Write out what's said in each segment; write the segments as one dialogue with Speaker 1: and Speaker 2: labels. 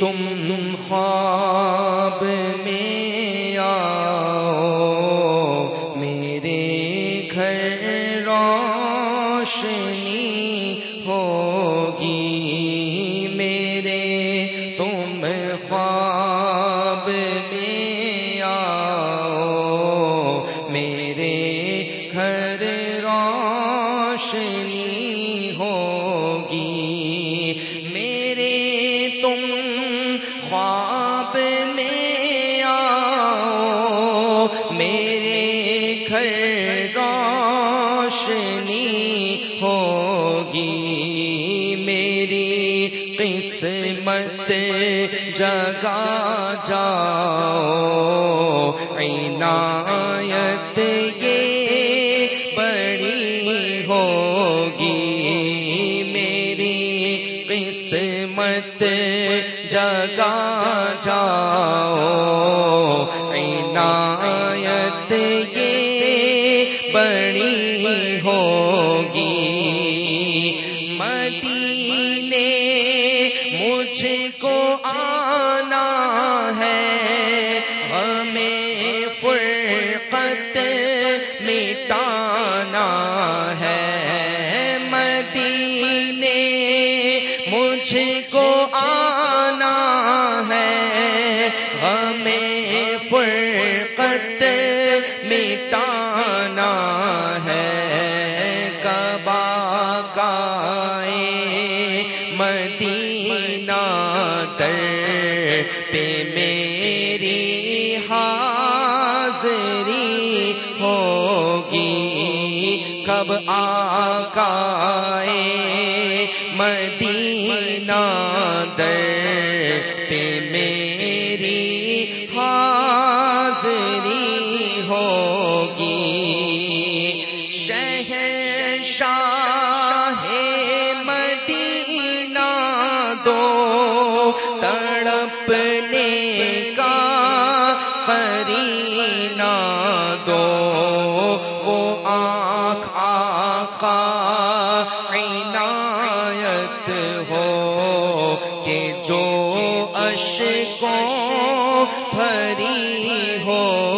Speaker 1: تم خواب میں آؤ، میرے گھر روشنی ہوگی، میرے تم خواب میں آؤ، میرے گھر روشنی قسمت جگا جاؤ عنایت مجھ کو آنا ہے۔ ہمیں فرقت مٹانا ہے۔ کبا کائے مدینہ در پہ میری حاضری ہوگی۔ کب آکائے مدینہ نار کہ جو اشکوں بھری ہو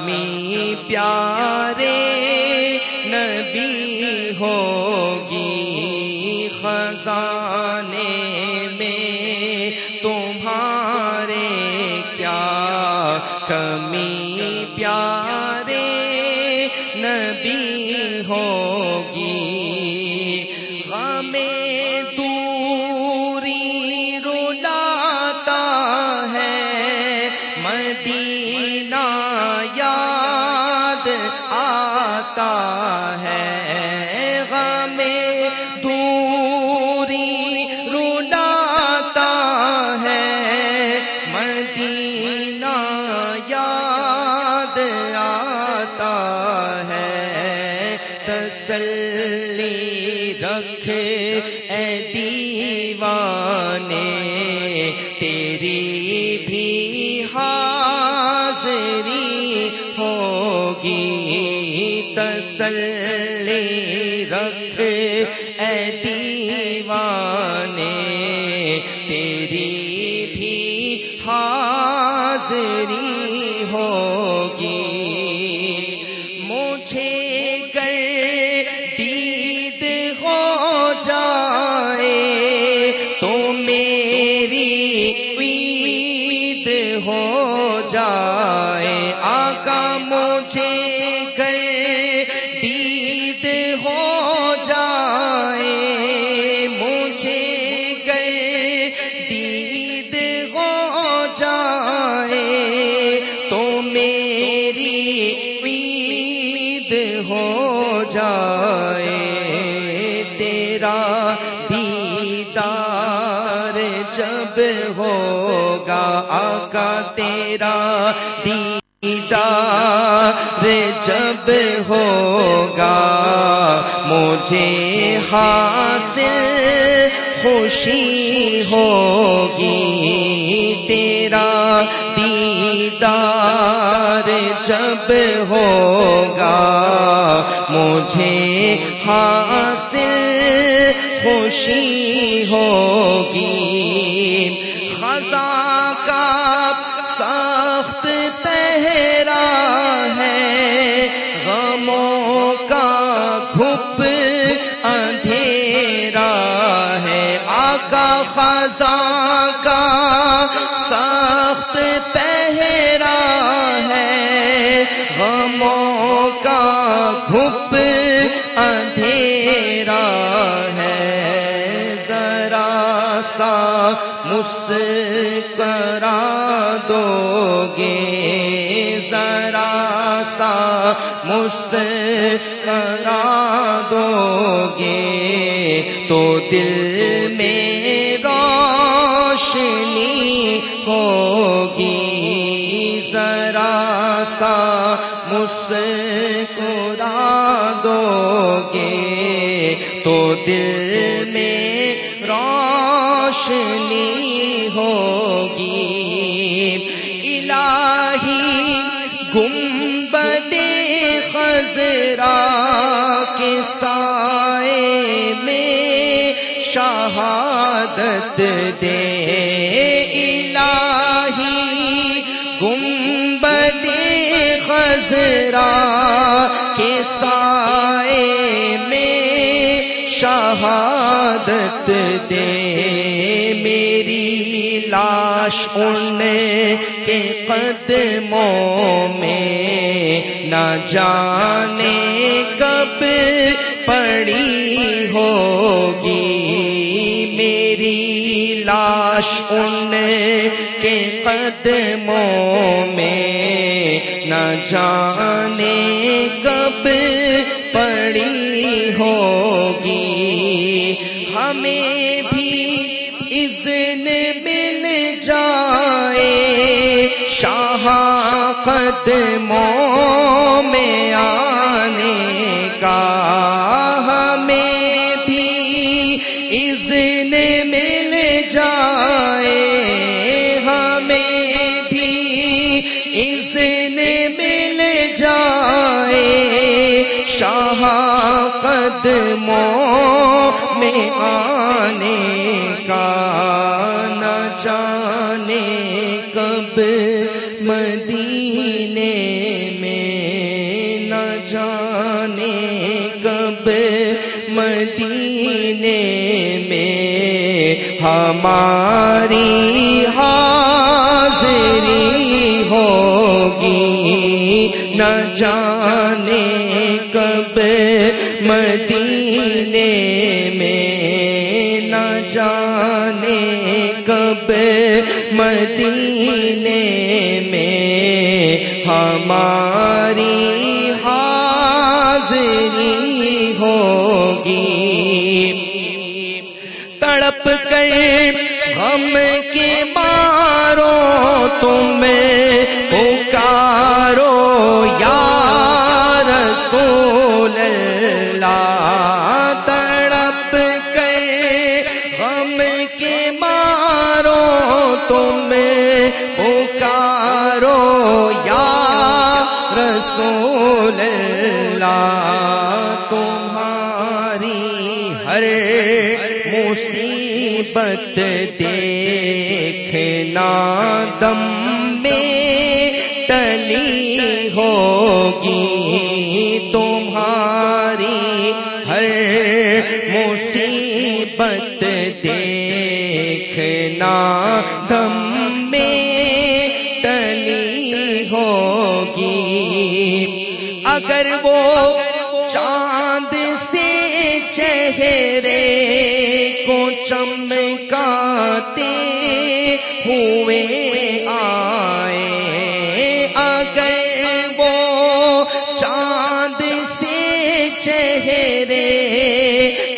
Speaker 1: کمی پیارے نبی ہوگی خزانے میں تمہارے کیا کمی پیارے نبی ہوگی ہمیں تسلی رکھ، اے دیوانے، تیری بھی حاضری ہوگی۔ مجھے گر دید ہو جائے تو میری عید ہو جائے۔ آقا مجھے ہو جائے تیرا دیدار جب ہوگا آقا تیرا دیدار جب ہوگا مجھے حاصل خوشی ہوگی تیرا دیدار جب ہوگا مجھے حاصل خوشی ہوگی خزاں کا سخت پہرا ہے، غموں کا گھپ اندھیرا ہے۔ ذرا سا مسکرا دو گے ذرا سا مسکرا دو گے تو دل ذرا سا مسکرا دو گے تو دل میں روشنی ہوگی۔ الہی گنبد خزرا کے سائے میں شہادت دے۔ الہی گنبد خزرا کے سائے میں شہادت دے میری لاش ان کے قدموں میں نہ جانے کب پڑی ہوگی میری لاش ان کے قدموں میں نہ جانے کب پڑی ہوگی۔ ہمیں بھی اذن مل جائے۔ شاہ قدموں میں آ مدینے میں ہماری حاضری ہوگی۔ نہ جانے کب مدینے میں، نہ جانے کب مدینے میں ہماری حاضری ہوگی۔ تڑپ کر ہم کے مارو تم اللہ تمہاری ہر مصیبت دیکھنا دم میں ٹلی ہوگی، تمہاری ہر مصیبت دیکھنا دم میں ٹلی ہوگی اگر وہ چاند سے چہرے کو چمکاتے ہوئے آئے۔ اگر وہ چاند سے چہرے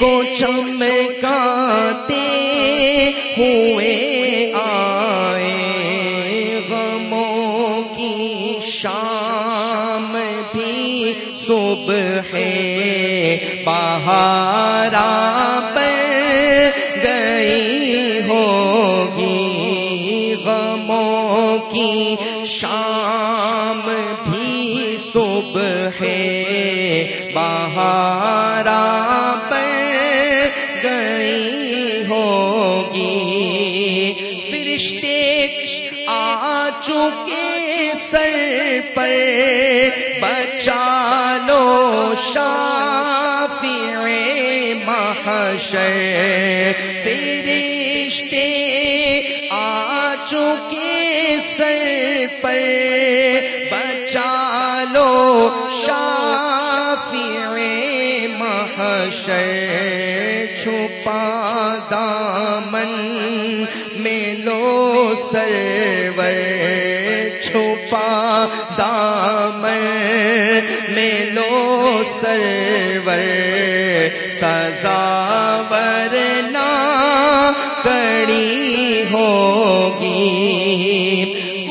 Speaker 1: کو چمکاتے ہوئے صبح بہارا گئی ہوگی غموں کی شام بھی صبح ہے بہارا پہ پر بچا لو شافی محشر۔ فرشتے آ چکے سر پر۔ بچا لو شافی محشر۔ چھپا دامن میں لو سرور۔ چھپا دام ملو سرور سزا ورنا کڑی ہوگی۔